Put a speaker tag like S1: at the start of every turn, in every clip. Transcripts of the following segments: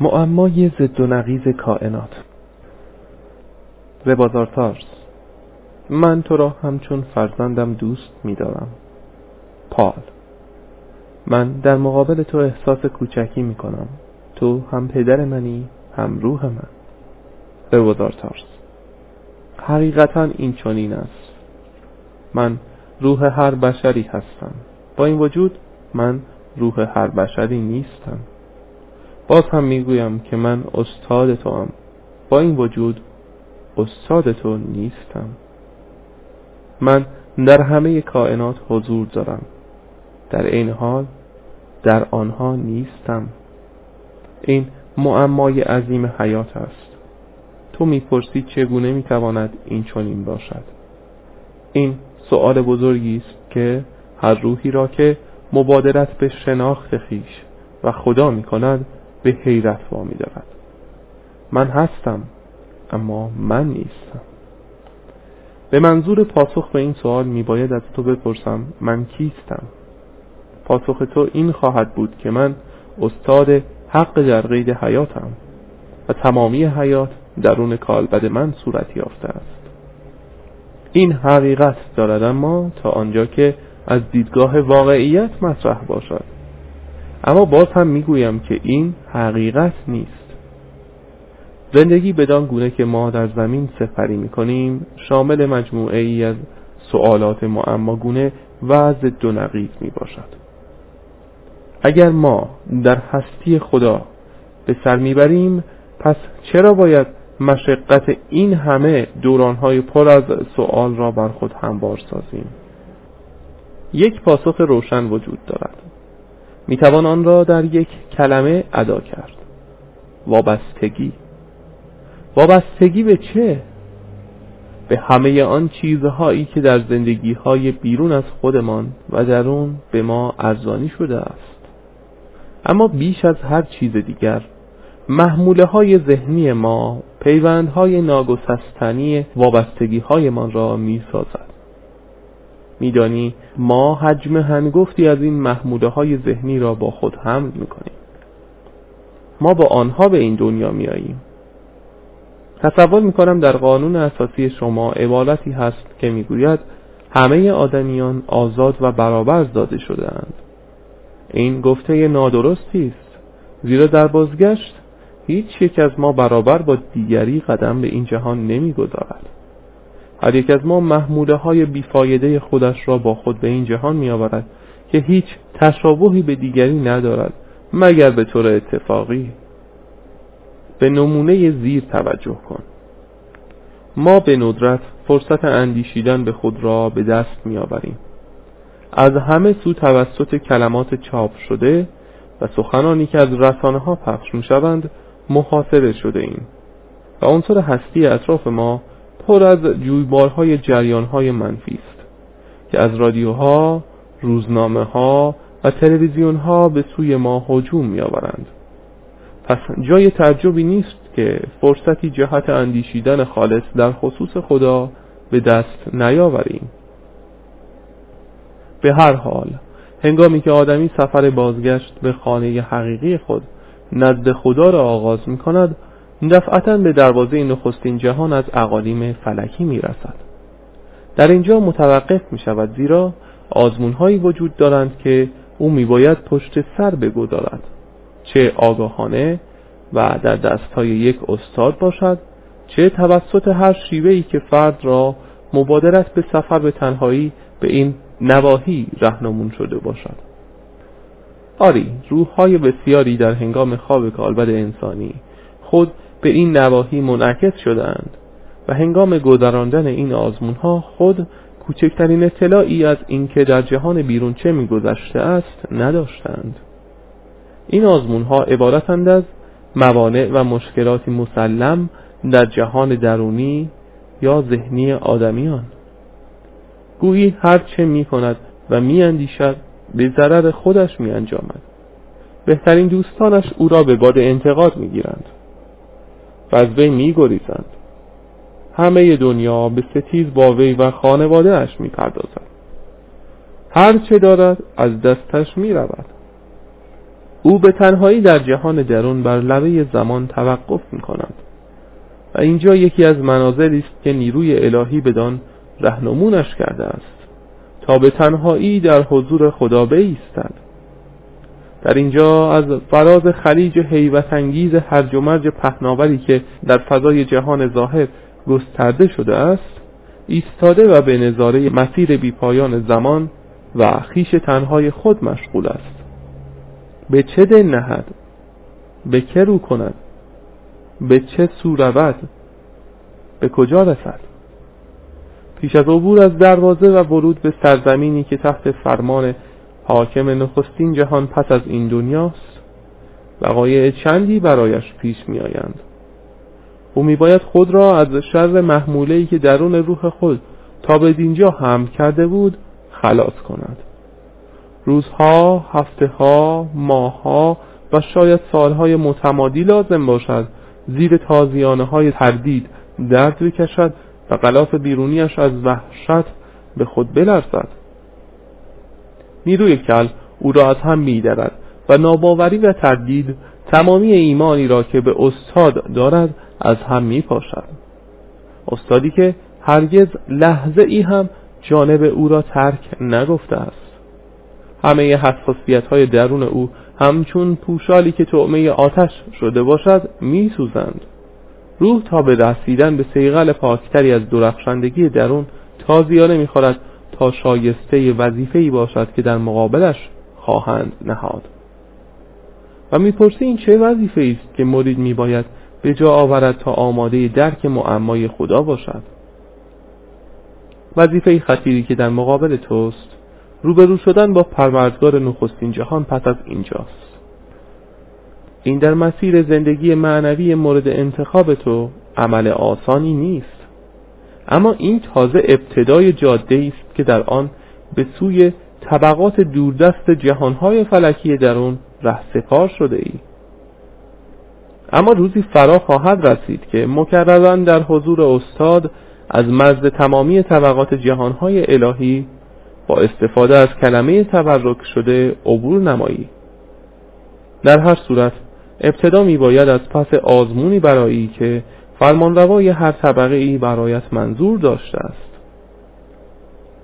S1: معمای ضد و نقیز کائنات. ربازارتارس من تو را همچون فرزندم دوست می‌دارم. پال. من در مقابل تو احساس کوچکی می‌کنم. تو هم پدر منی هم روح من. ربازارتارس حقیقتا این چنین است. من روح هر بشری هستم. با این وجود من روح هر بشری نیستم. باز هم می‌گویم که من استاد تو هم. با این وجود استاد تو نیستم. من در همه کائنات حضور دارم. در این حال در آنها نیستم. این معمای عظیم حیات است. تو می‌پرسی چگونه می‌تواند این چنین باشد؟ این سؤال بزرگی است که هر روحی را که مبادرت به شناخت خیش و خدا می کند به حیرت وامی دارد من هستم اما من نیستم. به منظور پاسخ به این سوال می باید از تو بپرسم من کیستم؟ پاسخ تو این خواهد بود که من استاد حق در قید حیاتم و تمامی حیات درون کالبد من صورت یافته است. این حقیقت دارد اما تا آنجا که از دیدگاه واقعیت مطرح باشد. اما باز هم می‌گویم که این حقیقت نیست. زندگی بدان گونه که ما در زمین سفری می‌کنیم شامل مجموعه ای از سوالات معماگونه و ضد و نقیض می باشد اگر ما در هستی خدا به سر می‌بریم پس چرا باید مشقت این همه دورانهای پر از سوال را بر خود هموار سازیم؟ یک پاسخ روشن وجود دارد. می‌توان آن را در یک کلمه ادا کرد. وابستگی. وابستگی به چه؟ به همه آن چیزهایی که در زندگی های بیرون از خودمان و درون به ما ارزانی شده است. اما بیش از هر چیز دیگر محموله های ذهنی ما پیوندهای ناگسستنی وابستگی هایمان را می سازد میدانی؟ ما حجم هنگفتی از این محموله های ذهنی را با خود حمل می‌کنیم. ما با آنها به این دنیا میاییم تصور می‌کنم در قانون اساسی شما عبارتی هست که می‌گوید همه آدمیان آزاد و برابر زاده شدهاند. این گفته نادرستی است. زیرا در بازگشت هیچ یک از ما برابر با دیگری قدم به این جهان نمی‌گذارد. هر یک از ما محموله های بیفایده خودش را با خود به این جهان می آورد که هیچ تشابهی به دیگری ندارد مگر به طور اتفاقی. به نمونه زیر توجه کن. ما به ندرت فرصت اندیشیدن به خود را به دست می آوریم از همه سو توسط کلمات چاپ شده و سخنانی که از رسانه ها پخش می شوند محاصره شده ایم. و عنصر هستی اطراف ما پر از جویبارهای جریانهای منفی است که از رادیوها، روزنامه ها و تلویزیون ها به سوی ما هجوم می آورند. پس جای تعجبی نیست که فرصتی جهت اندیشیدن خالص در خصوص خدا به دست نیاوریم به هر حال هنگامی که آدمی سفر بازگشت به خانه حقیقی خود نزد خدا را آغاز می کند دفعتا به دروازه نخستین جهان از اقالیم فلکی می رسد در اینجا متوقف می شود زیرا آزمون هایی وجود دارند که او می باید پشت سر بگذارد. چه آگاهانه و در دست های یک استاد باشد چه توسط هر شیوه ای که فرد را مبادرت به سفر به تنهایی به این نواحی رهنمون شده باشد. آری روح های بسیاری در هنگام خواب کالبد انسانی خود به این نواحی منعکس شدند و هنگام گذراندن این آزمون ها خود کوچکترین اطلاعی از اینکه در جهان بیرون چه میگذشته است نداشتند. این آزمون ها عبارتند از موانع و مشکلاتی مسلم در جهان درونی یا ذهنی آدمیان. گویی هر چه می کند و می اندیشد به ضرر خودش می انجامد بهترین دوستانش او را به باد انتقاد می گیرند و از وی می گریزند همه دنیا به ستیز با وی و خانواده اش می پردازد هر چه دارد از دستش می رود او به تنهایی در جهان درون بر لبه زمان توقف می کند و اینجا یکی از مناظری است که نیروی الهی بدان رهنمونش کرده است. تا به تنهایی در حضور خدا بایستد در اینجا از فراز خلیج حیوت انگیز هرج و مرج پهناوری که در فضای جهان ظاهر گسترده شده است ایستاده و به نظاره مسیر بیپایان زمان و خیش تنهای خود مشغول است. به چه دل نهد؟ به که رو کند؟ به چه سو رود؟ به کجا رسد؟ پیش از عبور از دروازه و ورود به سرزمینی که تحت فرمان حاکم نخستین جهان پس از این دنیاست. وقایع چندی برایش پیش می آیند او می باید خود را از شر محمولهی که درون روح خود تا به دینجا هم کرده بود خلاص کند. روزها، هفته ها، ماهها و شاید سالهای متمادی لازم باشد زیر تازیانه های تردید درد بکشد و غلاف بیرونیش از وحشت به خود بلرزد. نیروی کل او را از هم میدرد و ناباوری و تردید تمامی ایمانی را که به استاد دارد از هم می پاشد استادی که هرگز لحظه ای هم جانب او را ترک نگفته است. همه حساسیت های درون او همچون پوشالی که طعمه آتش شده باشد می سوزند روح تا به رسیدن به سیغل پاکتری از درخشندگی درون تازیانه می‌خورد تا شایسته وظیفه باشد که در مقابلش خواهند نهاد. و می‌پرسی این چه وظیفه است که مرید میباید به جا آورد تا آماده درک معمای خدا باشد؟ وظیفه خطیری که در مقابل توست روبرو شدن با پروردگار نخستین جهان پس از اینجاست. این در مسیر زندگی معنوی مورد انتخاب تو عمل آسانی نیست. اما این تازه ابتدای جاده است که در آن به سوی طبقات دوردست جهانهای فلکی درون رهسپار شده ای. اما روزی فرا خواهد رسید که مکرران در حضور استاد از مرز تمامی طبقات جهانهای الهی با استفاده از کلمه تبرک شده عبور نمایی. در هر صورت ابتدا می باید از پس آزمونی برایی که فرمانروای هر طبقه ای برایت منظور داشته است.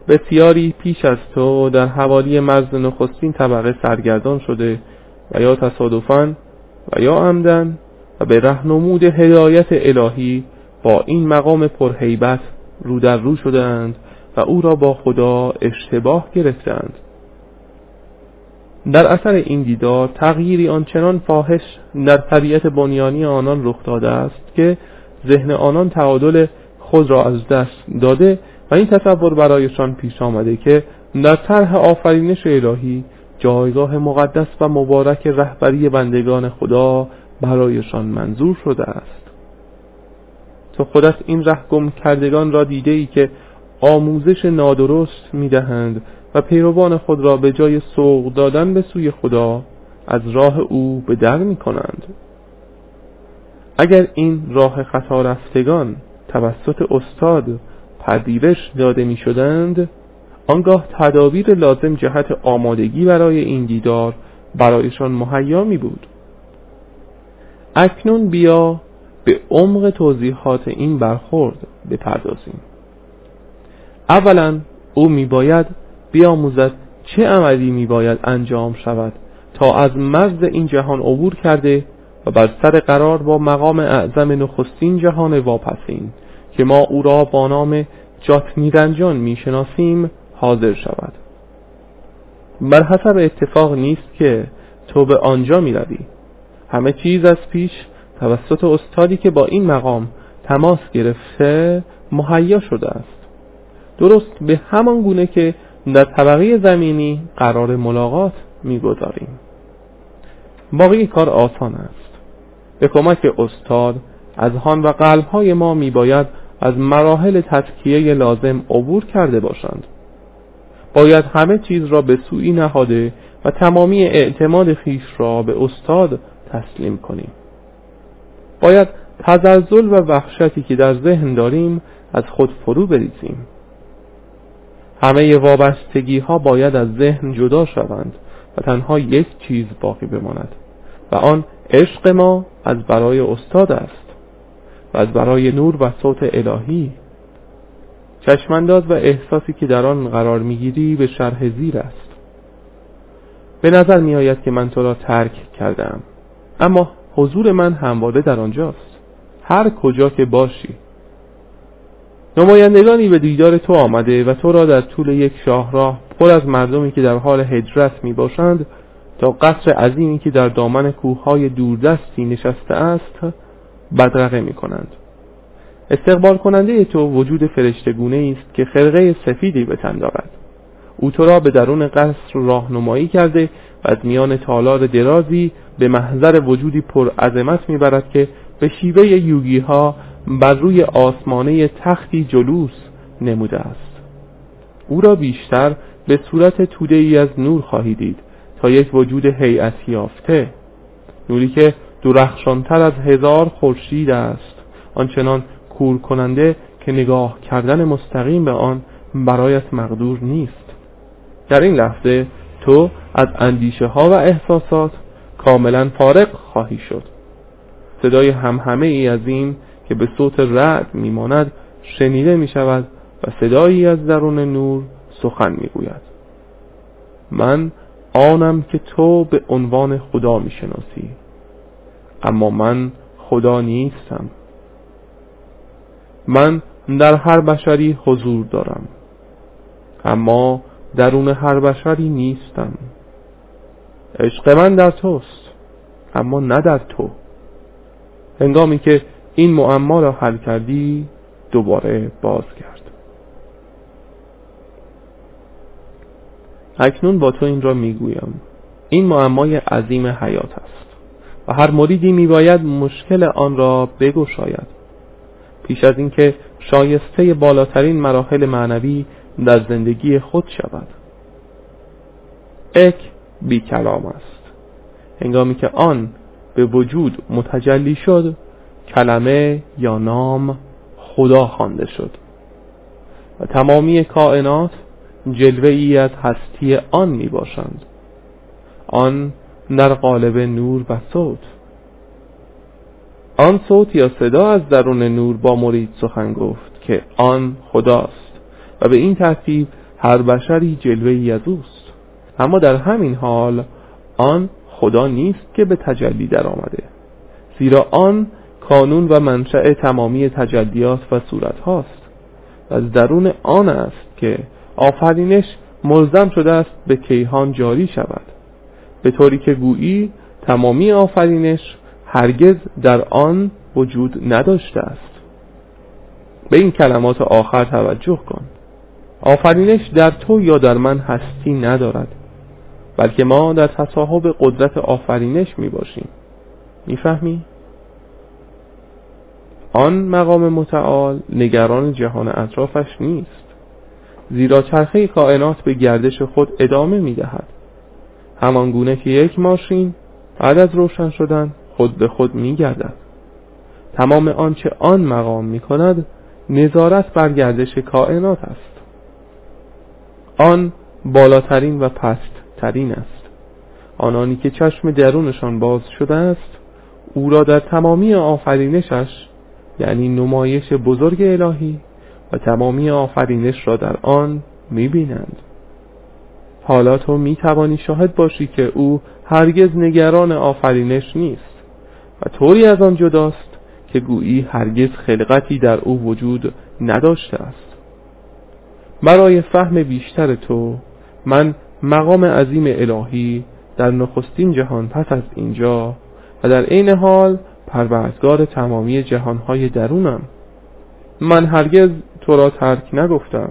S1: بسیاری پیش از تو در حوالی مرز نخستین طبقه سرگردان شده و یا تصادفاً و یا عمدن و به رهنمود هدایت الهی با این مقام پرهیبت رو در رو شدند و او را با خدا اشتباه گرفتند در اثر این دیدار تغییری آنچنان فاحش در طبیعت بنیانی آنان رخ داده است که ذهن آنان تعادل خود را از دست داده و این تصور برایشان پیش آمده که در طرح آفرینش الهی جایگاه مقدس و مبارک رهبری بندگان خدا برایشان منظور شده است. تو خودت این ره گم کردگان را دیده ای که آموزش نادرست می‌دهند و پیروان خود را به جای سوق دادن به سوی خدا از راه او به در می کنند اگر این راه خطا رفتگان توسط استاد پذیرش داده می شدند آنگاه تدابیر لازم جهت آمادگی برای این دیدار برایشان مهیا می بود اکنون بیا به عمق توضیحات این برخورد بپردازیم. اولا او میباید بیاموزد چه عملی میباید انجام شود تا از مرز این جهان عبور کرده و بر سر قرار با مقام اعظم نخستین جهان واپسین که ما او را با نام جات میرنجان می‌شناسیم حاضر شود. بر حسب اتفاق نیست که تو به آنجا می‌روی. همه چیز از پیش توسط استادی که با این مقام تماس گرفته مهیا شده است. درست به همان گونه که در طبقه زمینی قرار ملاقات می‌گذاریم. باقی کار آسان است. به کمک استاد از هان و قلبهای ما میباید از مراحل تسکیه لازم عبور کرده باشند. باید همه چیز را به سوی نهاده و تمامی اعتماد خیش را به استاد تسلیم کنیم. باید تزلزل و وحشتی که در ذهن داریم از خود فرو بریزیم. همه وابستگی ها باید از ذهن جدا شوند و تنها یک چیز باقی بماند. و آن عشق ما از برای استاد است و از برای نور و صوت الهی. چشمانداز و احساسی که در آن قرار می‌گیری به شرح زیر است. به نظر می آید که من تو را ترک کردم اما حضور من همواره در آنجاست. هر کجا که باشی. نمایندگانی به دیدار تو آمده و تو را در طول یک شاهراه پر از مردمی که در حال هجرت می باشند تا قصر عظیمی که در دامن کوههای دوردستی نشسته است بدرقه می کنند استقبال کننده تو وجود فرشتگونه است که خرقه سفیدی به تن دارد. او تو را به درون قصر راهنمایی کرده و از میان تالار درازی به محضر وجودی پر عظمت می‌برد که به شیوه یوگی ها بر روی آسمانه تختی جلوس نموده است. او را بیشتر به صورت توده ای از نور خواهی دید. یک وجود هیئت یافته. نوری که درخشانتر از هزار خورشید است. آنچنان کور کننده که نگاه کردن مستقیم به آن برایت مقدور نیست. در این لحظه تو از اندیشه ها و احساسات کاملا فارغ خواهی شد. صدای همهمه ای از این که به صوت رعد میماند شنیده می شود و صدایی از درون نور سخن می گوید من آنم که تو به عنوان خدا می شناسی اما من خدا نیستم. من در هر بشری حضور دارم. اما درون هر بشری نیستم. عشق من در توست اما نه در تو. هنگامی که این معما را حل کردی دوباره باز کرد اکنون با تو این را می‌گویم. این معمای عظیم حیات است. و هر مریدی میباید مشکل آن را بگشاید. پیش از اینکه شایسته بالاترین مراحل معنوی در زندگی خود شود. اک بی کلام است. هنگامی که آن به وجود متجلی شد کلمه یا نام خدا خوانده شد. و تمامی کائنات جلوه ای از هستی آن می باشند آن در قالب نور و صوت. آن صوت یا صدا از درون نور با مرید سخن گفت که آن خداست و به این ترتیب هر بشری جلوه ای از اوست. اما در همین حال آن خدا نیست که به تجلی در آمده زیرا آن کانون و منشأ تمامی تجلیات و صورت هاست و از درون آن است که آفرینش ملزم شده است به کیهان جاری شود. به طوری که گویی تمامی آفرینش هرگز در آن وجود نداشته است. به این کلمات آخر توجه کن. آفرینش در تو یا در من هستی ندارد بلکه ما در تصاحب قدرت آفرینش می باشیم. می‌فهمی؟ آن مقام متعال نگران جهان اطرافش نیست. زیرا چرخه کائنات به گردش خود ادامه می دهد همان گونه که یک ماشین بعد از روشن شدن خود به خود می گردد تمام آنچه آن مقام می کند نظارت بر گردش کائنات است. آن بالاترین و پستترین است. آنانی که چشم درونشان باز شده است او را در تمامی آفرینشش یعنی نمایش بزرگ الهی و تمامی آفرینش را در آن می‌بینند. حالا تو می‌توانی شاهد باشی که او هرگز نگران آفرینش نیست و طوری از آن جداست که گویی هرگز خلقتی در او وجود نداشته است. برای فهم بیشتر تو من مقام عظیم الهی در نخستین جهان پس از اینجا و در عین حال پروردگار تمامی جهانهای درونم. من هرگز تو را ترک نگفتم.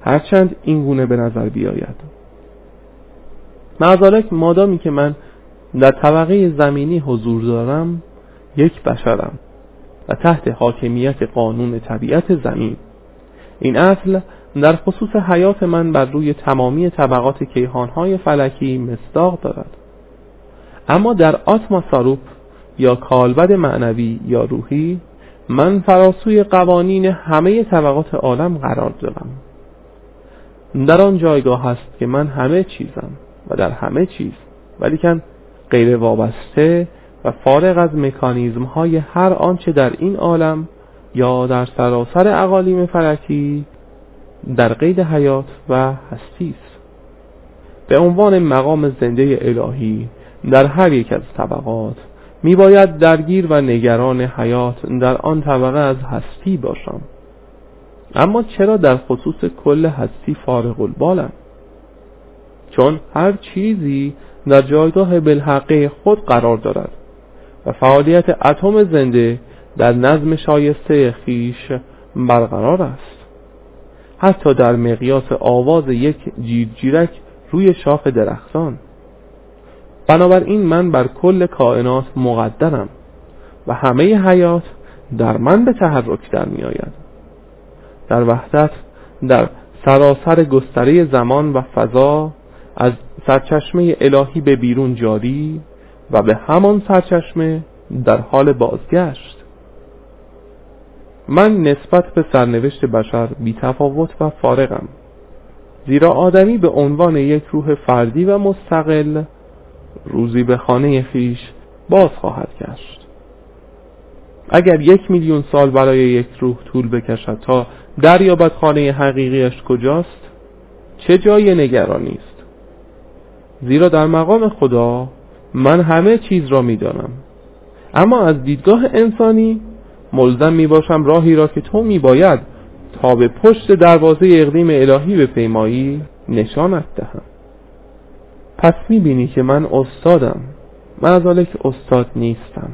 S1: هرچند این گونه به نظر بیاید. معذالک مادامی که من در طبقه زمینی حضور دارم یک بشرم و تحت حاکمیت قانون طبیعت زمین. این اصل در خصوص حیات من بر روی تمامی طبقات کیهانهای فلکی مصداق دارد. اما در آتما ساروپ یا کالبد معنوی یا روحی من فراسوی قوانین همه طبقات عالم قرار دارم در آن جایگاه هست که من همه چیزم و در همه چیز ولیکن غیر وابسته و فارغ از مکانیزم های هر آنچه در این عالم یا در سراسر اقالیم فلکی در قید حیات و هستی است. به عنوان مقام زنده الهی در هر یک از طبقات می باید درگیر و نگران حیات در آن طبقه از هستی باشم. اما چرا در خصوص کل هستی فارغ البالم؟ چون هر چیزی در جایگاه بالحقه خود قرار دارد و فعالیت اتم زنده در نظم شایسته خیش برقرار است. حتی در مقیاس آواز یک جیرجیرک روی شاخ درختان. بنابراین من بر کل کائنات مقدرم و همه حیات در من به تحرک در می آید. در وحدت در سراسر گستره زمان و فضا از سرچشمه الهی به بیرون جاری و به همان سرچشمه در حال بازگشت. من نسبت به سرنوشت بشر بی تفاوت و فارغم زیرا آدمی به عنوان یک روح فردی و مستقل روزی به خانه خیش باز خواهد گشت. اگر یک میلیون سال برای یک روح طول بکشد تا دریابد خانه حقیقیش کجاست چه جای نگرانی است؟ زیرا در مقام خدا من همه چیز را می‌دانم. اما از دیدگاه انسانی ملزم می باشم راهی را که تو می باید تا به پشت دروازه اقلیم الهی به پیمایی نشانت دهم. پس می بینی که من استادم. من از استاد نیستم.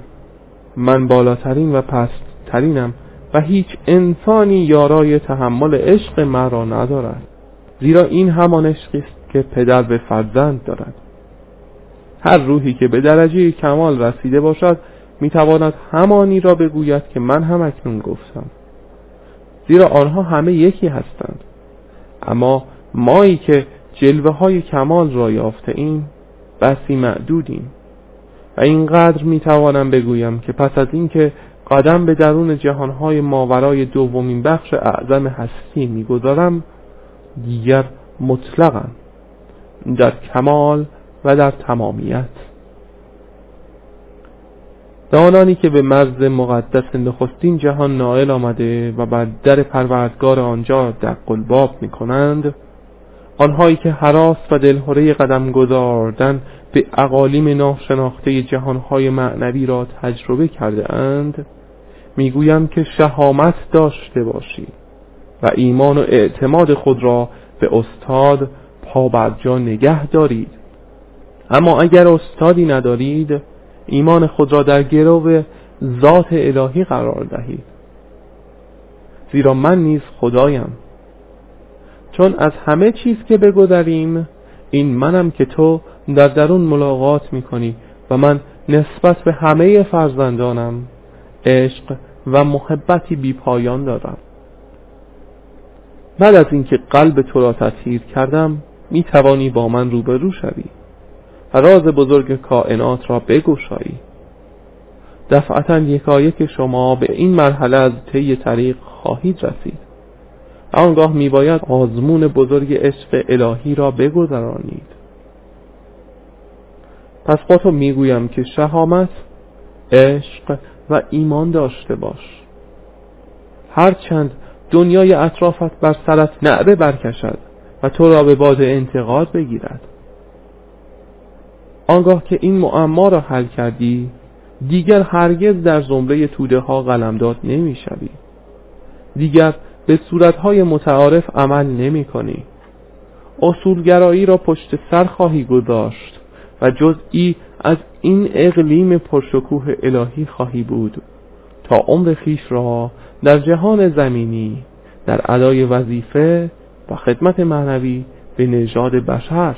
S1: من بالاترین و پستترینم و هیچ انسانی یارای تحمل عشق مرا ندارد. زیرا این همان عشقی است که پدر به فرزند دارد. هر روحی که به درجه کمال رسیده باشد می‌تواند همانی را بگوید که من هم اکنون گفتم. زیرا آنها همه یکی هستند. اما مایی که جلوه های کمال را یافته ایم بسی معدودیم. و اینقدر می‌توانم بگویم که پس از اینکه قدم به درون جهانهای ماورای دومین بخش اعظم هستی می‌گذارم دیگر مطلقم در کمال و در تمامیت. دانانی که به مرز مقدس نخستین جهان نائل آمده و بر در پروردگار آنجا در قلباب می کنند آنهایی که حراس و دلهوره قدم گذاردن به اقالیم ناشناخته جهانهای معنوی را تجربه کرده اند می‌گویم که شهامت داشته باشید و ایمان و اعتماد خود را به استاد پابرجا نگه دارید. اما اگر استادی ندارید ایمان خود را در گرو ذات الهی قرار دهید. زیرا من نیز خدایم. چون از همه چیز که بگذریم این منم که تو در درون ملاقات می‌کنی و من نسبت به همه فرزندانم عشق و محبتی بی پایان دارم. بعد از اینکه قلب تو را تطهیر کردم می توانی با من روبرو شوی و راز بزرگ کائنات را بگشایی. دفعتا یکایک شما به این مرحله از طی طریق خواهید رسید. آنگاه میباید آزمون بزرگ عشق الهی را بگذرانید. پس با تو می‌گویم که شهامت عشق و ایمان داشته باش. هرچند دنیای اطرافت بر سرت نعره برکشد و تو را به باد انتقاد بگیرد. آنگاه که این معما را حل کردی دیگر هرگز در زمره توده ها قلمداد نمی شوی. دیگر به صورتهای متعارف عمل نمی کنی اصولگرایی را پشت سر خواهی گذاشت و جزئی از این اقلیم پرشکوه الهی خواهی بود تا عمر خیش را در جهان زمینی در ادای وظیفه و خدمت معنوی به نژاد بشر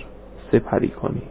S1: سپری کنی.